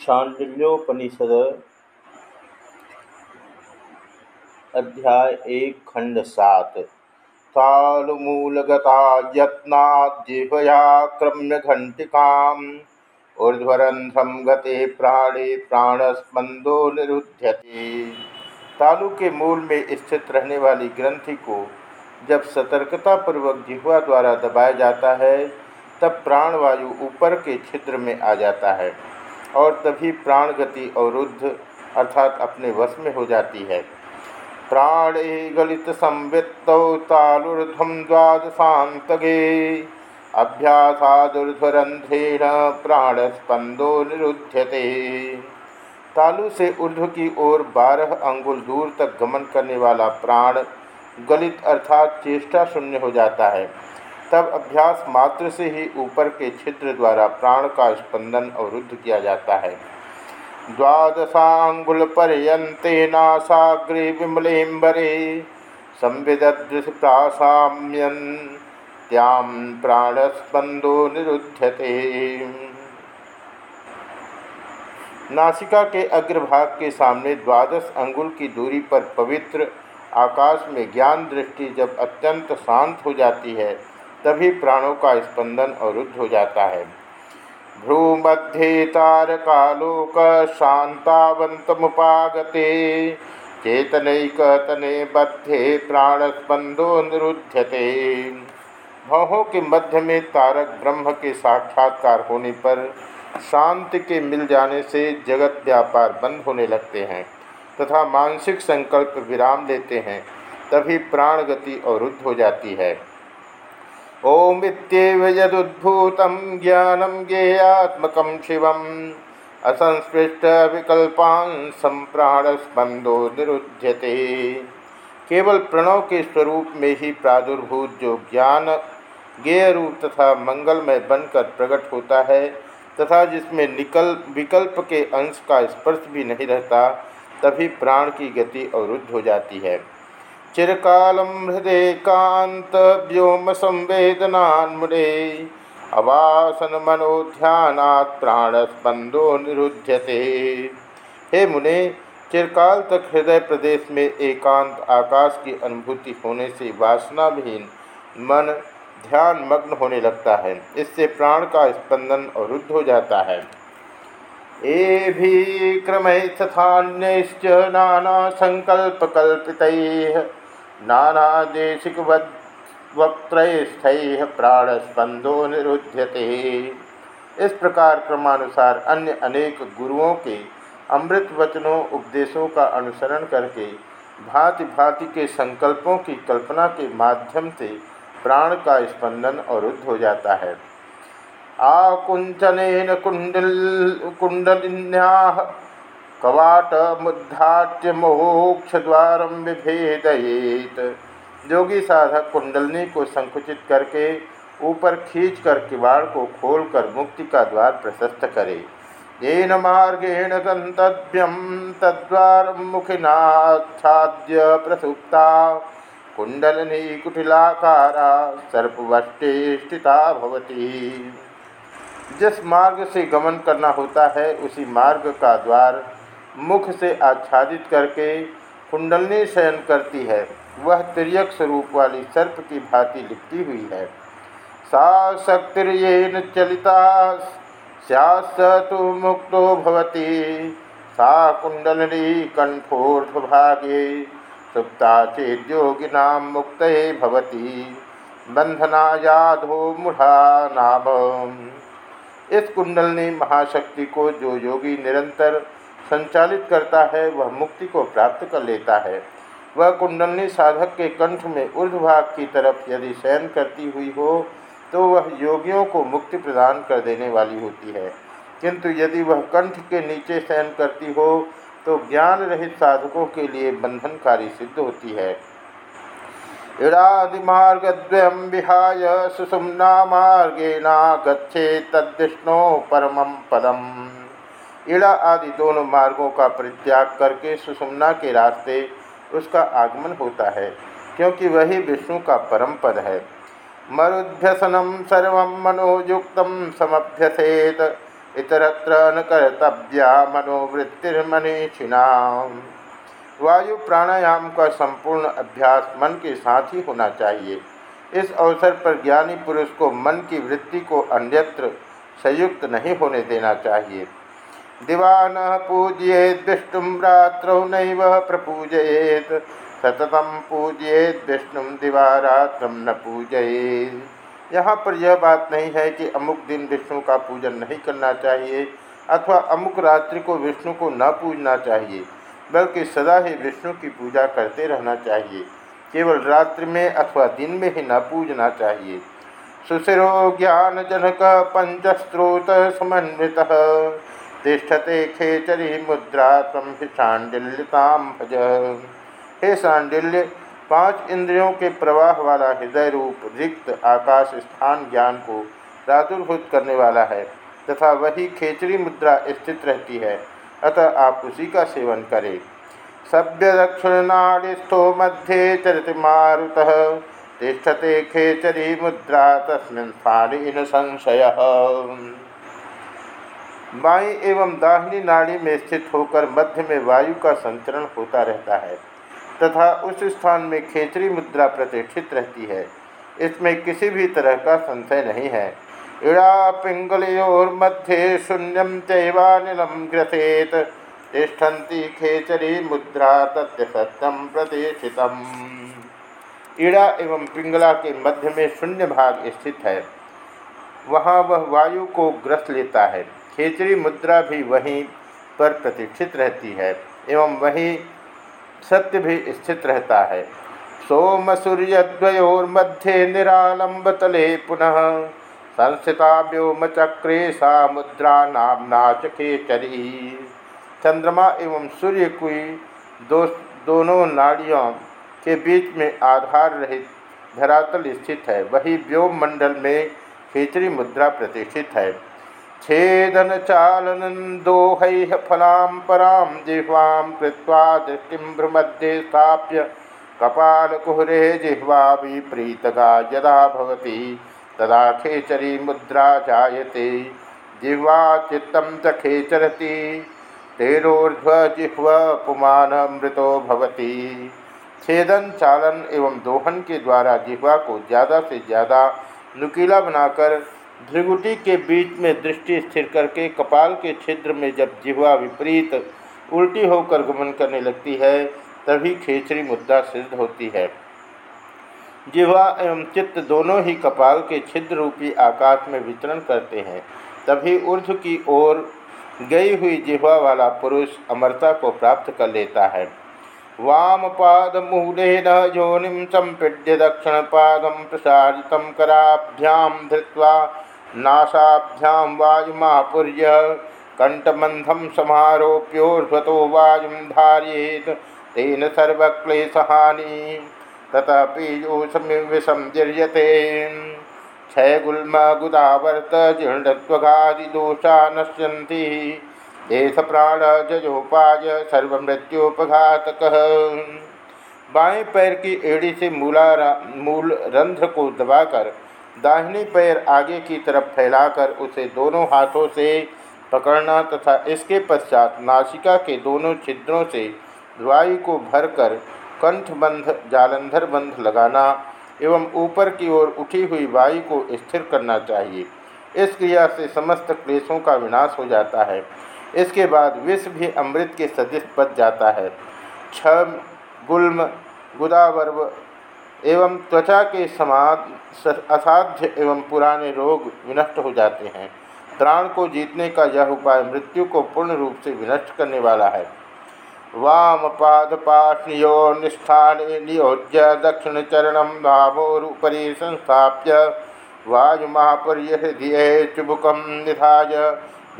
शांडिल्योपनिषद, अध्याय एक, खंड सात। तालूलगता यत्नाजिह्वया क्रम्य घंटिकाम ऊर्ध्वरंध्रम गते प्राणे प्राणस्पंदो निरुध्यते। तालु के मूल में स्थित रहने वाली ग्रंथि को जब सतर्कतापूर्वक जिह्वा द्वारा दबाया जाता है, तब प्राणवायु ऊपर के छिद्र में आ जाता है। और तभी प्राण गति अवरुद्ध अर्थात अपने वश में हो जाती है। प्राणे गलित संवित्त तालुर्ध्वम द्वादशातगे अभ्यासादुर्ध्वरंध्रेण प्राणस्पंदो निरुध्यते। तालु से ऊर्ध्व की ओर बारह अंगुल दूर तक गमन करने वाला प्राण गलित अर्थात चेष्टा शून्य हो जाता है। तब अभ्यास मात्र से ही ऊपर के छिद्र द्वारा प्राण का स्पंदन अवरुद्ध किया जाता है। द्वादशांगुल पर्यंतेनासाग्रे विमलेम्बरे संविदृशप्रासाम्यन त्याम प्राणस्पंदो निरुध्यते। नासिका के अग्रभाग के सामने द्वादश अंगुल की दूरी पर पवित्र आकाश में ज्ञान दृष्टि जब अत्यंत शांत हो जाती है तभी प्राणों का स्पंदन अवरुद्ध हो जाता है। भ्रूमध्ये तारकालोक शांतावंतमुपागते, चेतनैकतने बद्धे प्राणस्पंदो निरुध्यते। भवों के मध्य में तारक ब्रह्म के साक्षात्कार होने पर शांति के मिल जाने से जगत व्यापार बंद होने लगते हैं तथा मानसिक संकल्प विराम लेते हैं, तभी प्राण गति अवरुद्ध हो जाती है। ओमित्येव यदुद्भूतं ज्ञानं ज्ञेयात्मकं शिवम् असंस्पृष्टविकल्पान् सम्प्राणस्पंदो निरुध्यते। केवल प्रणव के स्वरूप में ही प्रादुर्भूत जो ज्ञान ज्ञेय रूप तथा मंगलमय बनकर प्रकट होता है, तथा जिसमें निकल, विकल्प के अंश का स्पर्श भी नहीं रहता, तभी प्राण की गति अवरुद्ध हो जाती है। चिरकालम हृदय कांत व्योम संवेदनान्मुरे अवासन मनोध्यानात् प्राणस्पंदो निरुध्यते। हे मुने, चिरकाल तक हृदय प्रदेश में एकांत आकाश की अनुभूति होने से वासनाविहीन मन ध्यान मग्न होने लगता है। इससे प्राण का स्पंदन अवरुद्ध हो जाता है। ए भी क्रमैः तथान्यश्च नाना संकल्पकल्पित नानादेशिकवक्त्रस्थैः प्राणस्पंदो निरुध्यते। इस प्रकार क्रमानुसार अन्य अनेक गुरुओं के अमृत वचनों उपदेशों का अनुसरण करके भांति भांति के संकल्पों की कल्पना के माध्यम से प्राण का स्पंदन अवरुद्ध हो जाता है। आकुंचन कुंडल कुंडलिन्या कवाट मुद्धाट्य मोक्ष द्वार विभेदयेत। योगी साधक कुंडलनी को संकुचित करके ऊपर खींच कर किवाड़ को खोलकर मुक्ति का द्वार प्रशस्त करे। येन मार्गेण गंतव्यम तद्वार मुखिनाच्छाद्य प्रसुप्ता। कुंडलनी कुटिलाकारा सर्पवष्टे स्थिता भवती। जिस मार्ग से गमन करना होता है, उसी मार्ग का द्वार मुख से आच्छादित करके कुंडलनी शयन करती है। वह तिरक स्वरूप वाली सर्प की भांति लिपटी हुई है। सा शक्तिर्न चलिता स्यास तो मुक्तो भवती। सा कुंडलनी कंठोर्धभागे सुप्ता चेद्योगिना मुक्त भवती। बंधनायाधो मुढ़ा नाभ इस कुंडलनी महाशक्ति को जो योगी निरंतर संचालित करता है, वह मुक्ति को प्राप्त कर लेता है। वह कुंडलनी साधक के कंठ में ऊर्ध्वभाग की तरफ़ यदि शयन करती हुई हो तो वह योगियों को मुक्ति प्रदान कर देने वाली होती है। किंतु यदि वह कंठ के नीचे शयन करती हो तो ज्ञान रहित साधकों के लिए बंधनकारी सिद्ध होती है। इड़ादिमार्गद्वयं विहाय सुषुम्ना मार्गेणा गच्छे तद्विष्णु परम पदम। इड़ा आदि दोनों मार्गों का परित्याग करके सुषुम्ना के रास्ते उसका आगमन होता है, क्योंकि वही विष्णु का परम पद है। मरुभ्यसनम सर्व मनोयुक्त समभ्यसेत, इतरत्र न कर्तव्या मनोवृत्तिर्मनीषिणा वायु प्राणायाम का संपूर्ण अभ्यास मन के साथ ही होना चाहिए। इस अवसर पर ज्ञानी पुरुष को मन की वृत्ति को अन्यत्र संयुक्त नहीं होने देना चाहिए। दिवा न पूजयेद विष्णु रात्रौ नैव प्रपूजयेत। सततम पूजयेत, विष्णु दिवा रात्र न पूजयेत। यहाँ पर यह बात नहीं है कि अमुक दिन विष्णु का पूजन नहीं करना चाहिए, अथवा अमुक रात्रि को विष्णु को न पूजना चाहिए, बल्कि सदा ही विष्णु की पूजा करते रहना चाहिए। केवल रात्रि में अथवा दिन में ही न पूजना चाहिए। सुशिरो ज्ञान जनक पंचस्त्रोत समन्वित। तिष्ठते खेचरी मुद्रा तम ही सांडिल्यताम भज। हे सांडिल्य, पाँच इंद्रियों के प्रवाह वाला हृदय रूप रिक्त आकाश स्थान ज्ञान को प्रादुर्भूत करने वाला है, तथा वही खेचरी मुद्रा स्थित रहती है, अतः आप उसी का सेवन करें। सभ्य दक्षिणनाड़िस्थो मध्ये चरति मारुत, तिष्ठते खेचरी मुद्रा तस्मिन् स्थाने संशय। बाई एवं दाहिनी नाड़ी में स्थित होकर मध्य में वायु का संचरण होता रहता है, तथा उस स्थान में खेचरी मुद्रा प्रतिष्ठित रहती है। इसमें किसी भी तरह का संशय नहीं है। इड़ा पिंगलोर्मध्ये शून्यम चैवानिलम ग्रसेत, तिष्ठन्ति खेचरी मुद्रा तथ्य सत्यम प्रतिष्ठित ईड़ा एवं पिंगला के मध्य में शून्य भाग स्थित है। वहाँ वह वायु को ग्रस लेता है। खेचरी मुद्रा भी वहीं पर प्रतिष्ठित रहती है एवं वहीं सत्य भी स्थित रहता है। सोम सूर्य सूर्यद्वयोर्मध्ये निरालंब तले पुनः संस्थिता व्योम चक्रे सा मुद्रा नामना च खेचरी। चंद्रमा एवं सूर्य की दो दोनों नाड़ियों के बीच में आधार रहित धरातल स्थित है। वही व्योम मंडल में खेचरी मुद्रा प्रतिष्ठित है। छेदन चालन दोहै फलां परां जिह्वां कृत्वा दृष्टिं भ्रमध्ये स्थाप्य कपालकुहरे जिह्वा विप्रीतगा यदा भवति, तदा खेचरी मुद्रा जायते। जिह्वा चित्तं च खेचरति तेनोर्ध्वजिह्व पुमानमृतो भवति। छेदन चालन एवं दोहन के द्वारा जिह्वा को ज़्यादा से ज़्यादा नुकीला बनाकर भृगुटी के बीच में दृष्टि स्थिर करके कपाल के छिद्र में जब जिह्वा विपरीत उल्टी होकर गमन करने लगती है, तभी खेचरी मुद्दा सिद्ध होती है। जिह्वा एवं चित्त दोनों ही कपाल के छिद्र रूपी आकाश में विचरण करते हैं। तभी ऊर्ध की ओर गई हुई जिह्वा वाला पुरुष अमरता को प्राप्त कर लेता है। वाम पाद मूलेन योनिम संपीड्य दक्षिण पादम प्रसारित कराभ्याम धृत्वा नासाभ्याम वायुमापुर्य कंठबंधम समारोप्योर्भतो वायु धारियेत तेन सर्वक्लेशहानि ततः पीयूषमिविसंजीर्यते क्षयगुल्मगुदावर्त जीर्णत्वगादिदोषा नश्यन्ति जजोपाय सर्वमृत्योपघातक। बाएँ पैर की एड़ी से मूला मूल रंध्र को दबाकर दाहिने पैर आगे की तरफ़ फैलाकर उसे दोनों हाथों से पकड़ना तथा इसके पश्चात नासिका के दोनों छिद्रों से वायु को भरकर कंठबंध जालंधर बंध लगाना एवं ऊपर की ओर उठी हुई वायु को स्थिर करना चाहिए। इस क्रिया से समस्त क्लेशों का विनाश हो जाता है। इसके बाद विष भी अमृत के सदृश बच जाता है। छम गुल्म, गुदावर्व एवं त्वचा के समान असाध्य एवं पुराने रोग विनष्ट हो जाते हैं। प्राण को जीतने का यह उपाय मृत्यु को पूर्ण रूप से विनष्ट करने वाला है। वाम पाद पाठनियो निष्ठाने नियोज्य दक्षिण चरण भावोरुपरी संस्थाप्य वायुमापर्य हृदय चुबुकम निधाय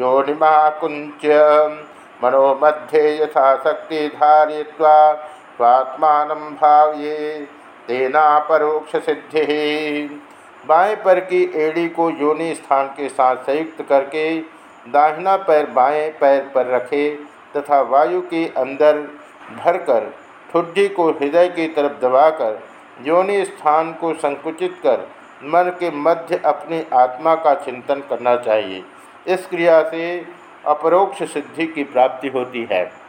योनिमाकुंच मनोमध्ये यथाशक्ति धारय्वा स्वात्मा भाव्ये तेना परोक्ष सिद्धि। बाएँ पर की एड़ी को योनि स्थान के साथ संयुक्त करके, दाहिना पैर बाएँ पैर पर रखे तथा वायु के अंदर भरकर, ठुड्डी को हृदय की तरफ़ दबाकर, योनि स्थान को संकुचित कर, मन के मध्य अपनी आत्मा का चिंतन करना चाहिए। इस क्रिया से अपरोक्ष सिद्धि की प्राप्ति होती है।